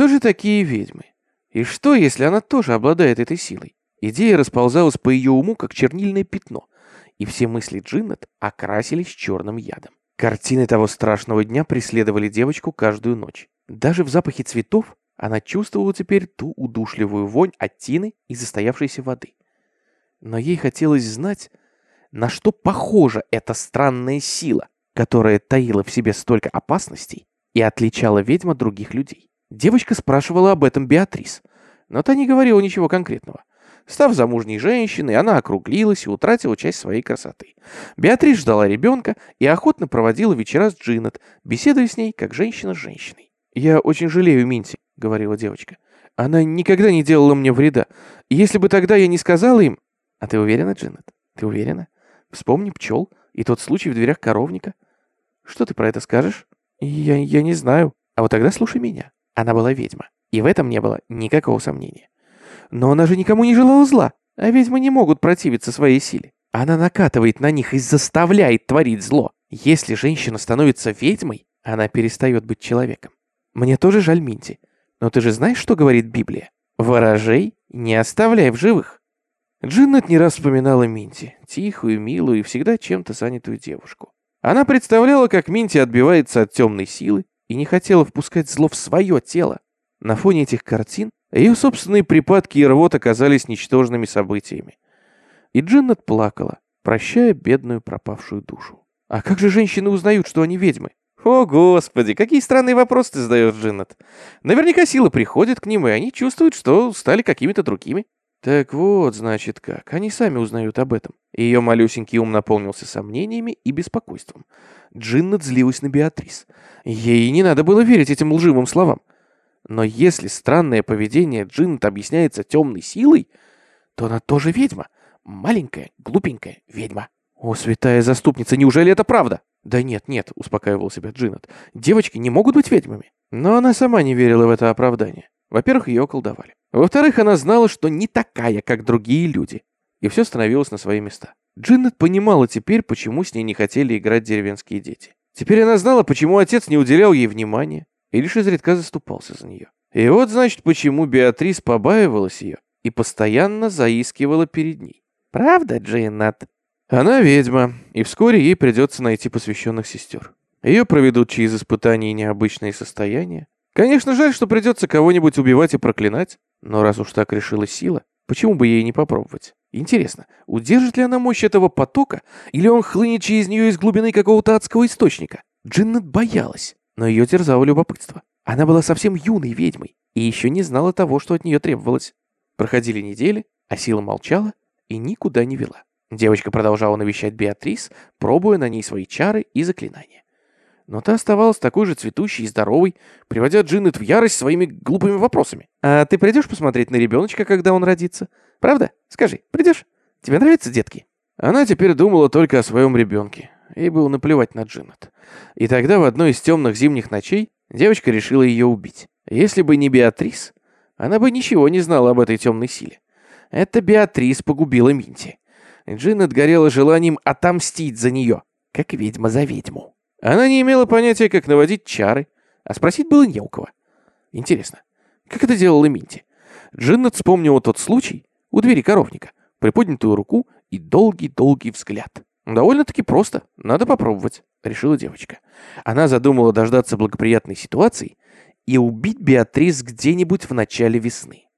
Кто же такие ведьмы? И что, если она тоже обладает этой силой? Идея расползалась по ее уму, как чернильное пятно, и все мысли Джиннет окрасились черным ядом. Картины того страшного дня преследовали девочку каждую ночь. Даже в запахе цветов она чувствовала теперь ту удушливую вонь от тины и застоявшейся воды. Но ей хотелось знать, на что похожа эта странная сила, которая таила в себе столько опасностей и отличала ведьм от других людей. Девочка спрашивала об этом Беатрис, но та не говорила ничего конкретного. Став замужней женщиной, она округлилась и утратила часть своей красоты. Беатрис ждала ребенка и охотно проводила вечера с Джинет, беседуя с ней, как женщина с женщиной. «Я очень жалею Минти», — говорила девочка. «Она никогда не делала мне вреда. Если бы тогда я не сказала им...» «А ты уверена, Джинет? Ты уверена? Вспомни пчел и тот случай в дверях коровника. Что ты про это скажешь?» «Я, я не знаю. А вот тогда слушай меня. Она была ведьма, и в этом не было никакого сомнения. Но она же никому не желала зла, а ведьмы не могут противиться своей силе. Она накатывает на них и заставляет творить зло. Если женщина становится ведьмой, она перестает быть человеком. Мне тоже жаль Минти. Но ты же знаешь, что говорит Библия? Ворожей не оставляй в живых. Джиннет не раз вспоминала Минти, тихую, милую и всегда чем-то занятую девушку. Она представляла, как Минти отбивается от темной силы и не хотела впускать зло в свое тело. На фоне этих картин ее собственные припадки и рвот оказались ничтожными событиями. И Джиннет плакала, прощая бедную пропавшую душу. А как же женщины узнают, что они ведьмы? О, господи, какие странные вопросы ты задаешь, Джиннет. Наверняка сила приходит к ним, и они чувствуют, что стали какими-то другими. Так вот, значит, как. Они сами узнают об этом. Ее малюсенький ум наполнился сомнениями и беспокойством. Джиннет злилась на Беатрис. Ей не надо было верить этим лживым словам. Но если странное поведение Джиннет объясняется темной силой, то она тоже ведьма. Маленькая, глупенькая ведьма. О, святая заступница, неужели это правда? Да нет, нет, успокаивал себя Джиннет. Девочки не могут быть ведьмами. Но она сама не верила в это оправдание. Во-первых, ее околдовали. Во-вторых, она знала, что не такая, как другие люди. И все становилось на свои места. Джиннет понимала теперь, почему с ней не хотели играть деревенские дети. Теперь она знала, почему отец не уделял ей внимания и лишь изредка заступался за нее. И вот, значит, почему Беатрис побаивалась ее и постоянно заискивала перед ней. Правда, Джейнат? Она ведьма, и вскоре ей придется найти посвященных сестер. Ее проведут через испытания и необычные состояния. Конечно, жаль, что придется кого-нибудь убивать и проклинать, но раз уж так решила сила, почему бы ей не попробовать? Интересно, удержит ли она мощь этого потока, или он хлынет через нее из глубины какого-то адского источника? Джиннет боялась но ее терзало любопытство. Она была совсем юной ведьмой и еще не знала того, что от нее требовалось. Проходили недели, а сила молчала и никуда не вела. Девочка продолжала навещать Беатрис, пробуя на ней свои чары и заклинания. Но та оставалась такой же цветущей и здоровой, приводя Джиннет в ярость своими глупыми вопросами. «А ты придешь посмотреть на ребеночка, когда он родится? Правда? Скажи, придешь? Тебе нравятся детки?» Она теперь думала только о своем ребенке. Ей было наплевать на Джиннет. И тогда в одной из темных зимних ночей девочка решила ее убить. Если бы не Беатрис, она бы ничего не знала об этой темной силе. Это Беатрис погубила Минти. Джиннет горела желанием отомстить за нее, как ведьма за ведьму. Она не имела понятия, как наводить чары, а спросить было не у кого. Интересно, как это делала Минти? Джиннет вспомнила тот случай у двери коровника, приподнятую руку и долгий-долгий взгляд. «Довольно-таки просто. Надо попробовать», — решила девочка. Она задумала дождаться благоприятной ситуации и убить Беатрис где-нибудь в начале весны.